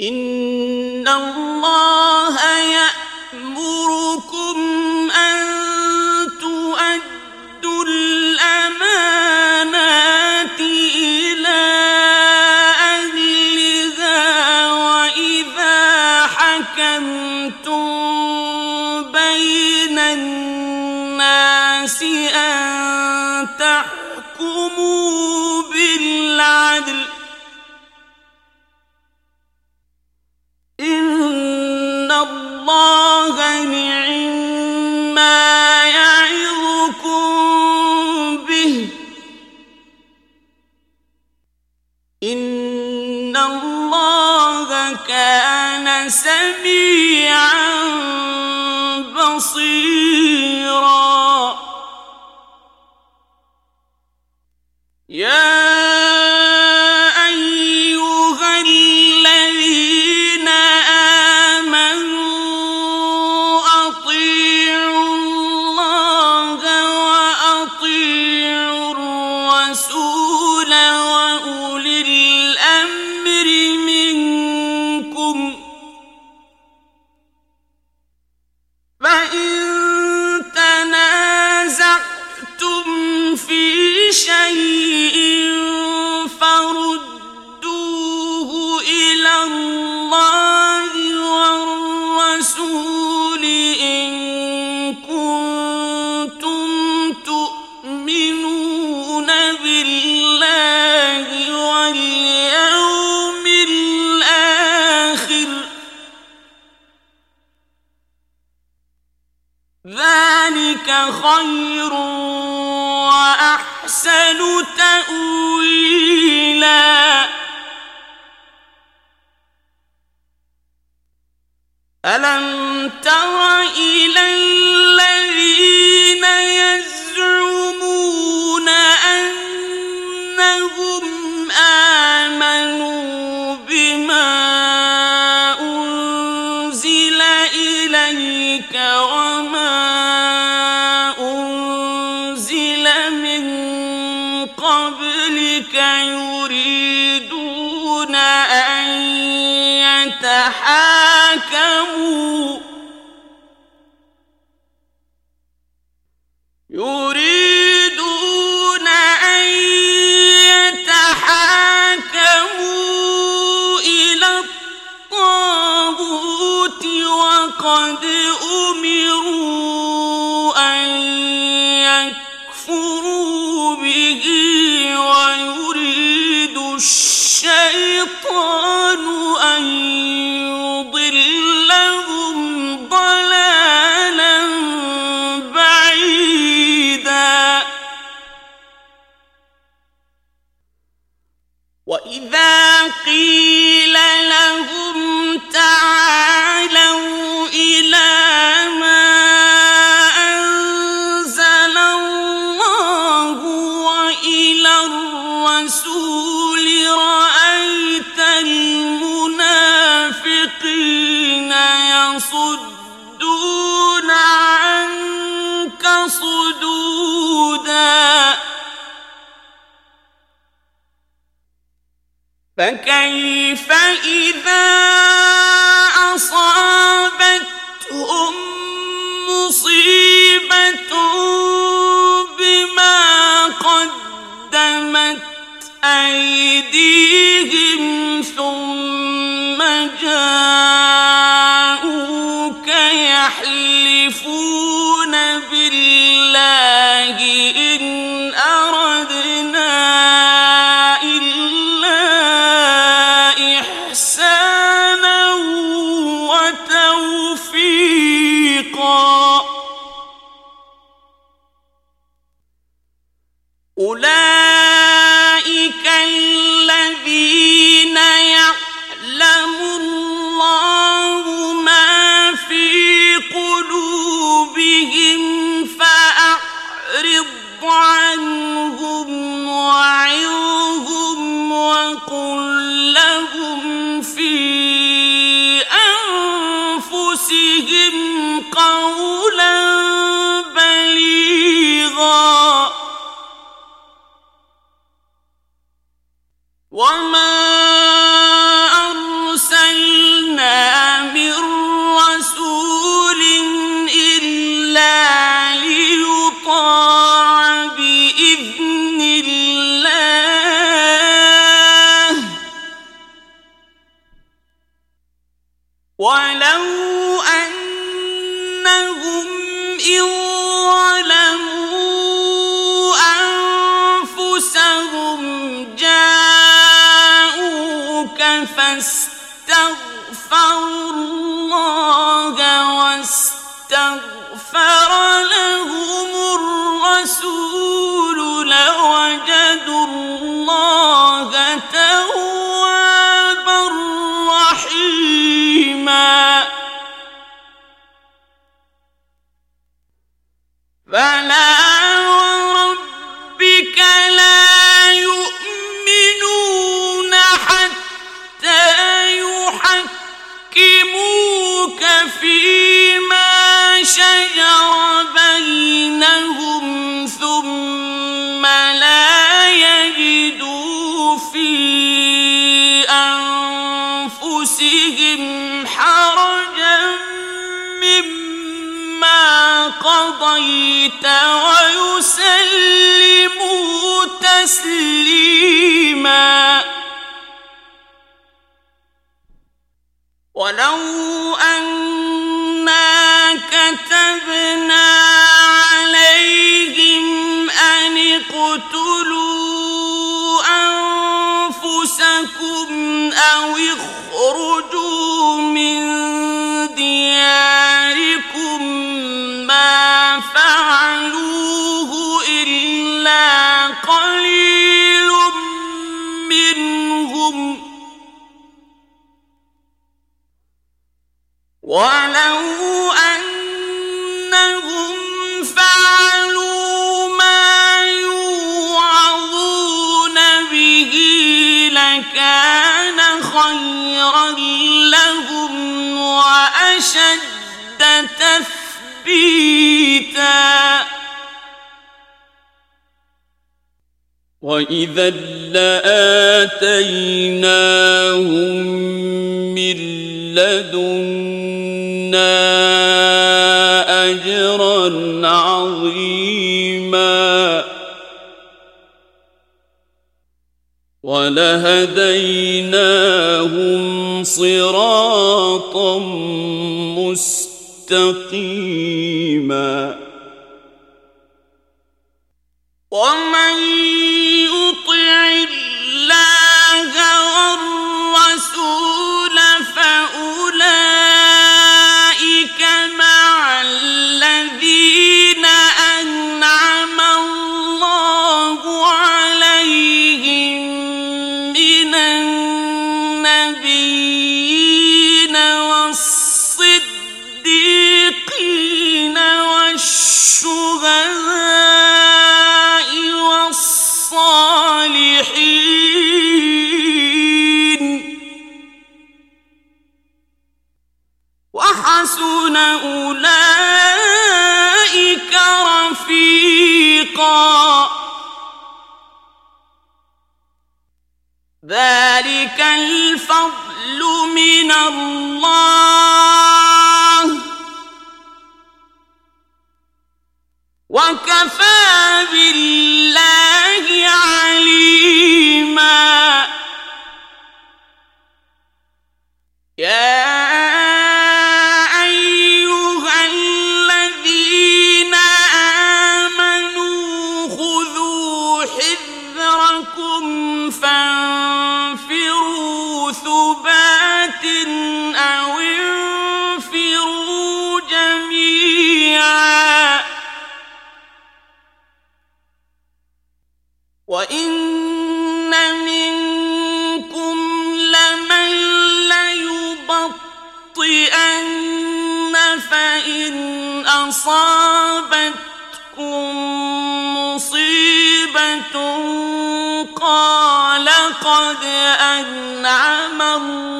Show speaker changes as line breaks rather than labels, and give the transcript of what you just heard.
ان اللہ يأمركم ان تؤدوا الامانات إلى اهلها واذا حكمتم بين الناس ان تحكموا سميعا بصيرا. يا أيها الذين آمنوا أطيعوا الله وأطيعوا الرسول وأولي الأمر ذلك خير وأحسن تأويلا ألم تر إلي يريدون أن يتحاكموا. يريدون أن يتحاكموا إلى الطاغوت وقد أمروا. الشيطان أن فكيف إذا أصاب فاستغفروا الله واستغفر لهم الرسول لوجدوا الله توبا قضيت ويسلموا تسليما. ولو أنا كتبنا عليهم أن اقتلوا أنفسكم أو اخرجوا ولو أنهم فعلوا ما يوعظون به لكان خيرا لهم وأشد تثبيتا.
وَإِذًا لَآتَيْنَاهُمْ مِنْ لَدُنَّا اجرا عظيما ولهديناهم صراطا مستقيما
حسن أولئك رفيقا. ذلك الفضل من الله. وكفى بالله فانفروا ثبات أو انفروا جميعا. وإن منكم لمن ليبطئن فإن أصاب أنعم الله